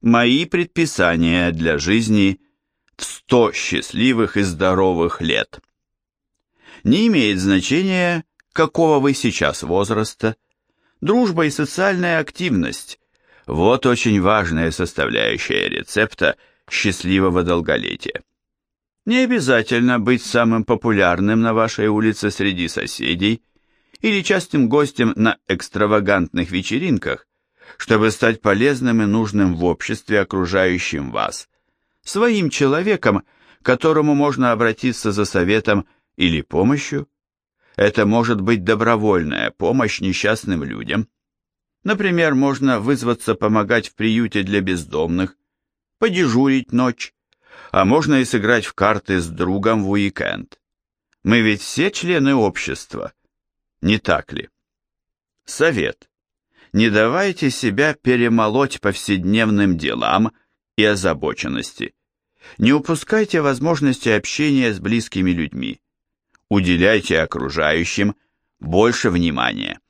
Мои предписания для жизни в 100 счастливых и здоровых лет. Не имеет значения, какого вы сейчас возраста. Дружба и социальная активность – вот очень важная составляющая рецепта счастливого долголетия. Не обязательно быть самым популярным на вашей улице среди соседей или частым гостем на экстравагантных вечеринках, чтобы стать полезным и нужным в обществе, окружающем вас, своим человеком, к которому можно обратиться за советом или помощью. Это может быть добровольная помощь несчастным людям. Например, можно вызваться помогать в приюте для бездомных, подежурить ночь, а можно и сыграть в карты с другом в уикенд. Мы ведь все члены общества, не так ли? Совет. Не давайте себя перемолоть повседневным делам и озабоченности. Не упускайте возможности общения с близкими людьми. Уделяйте окружающим больше внимания.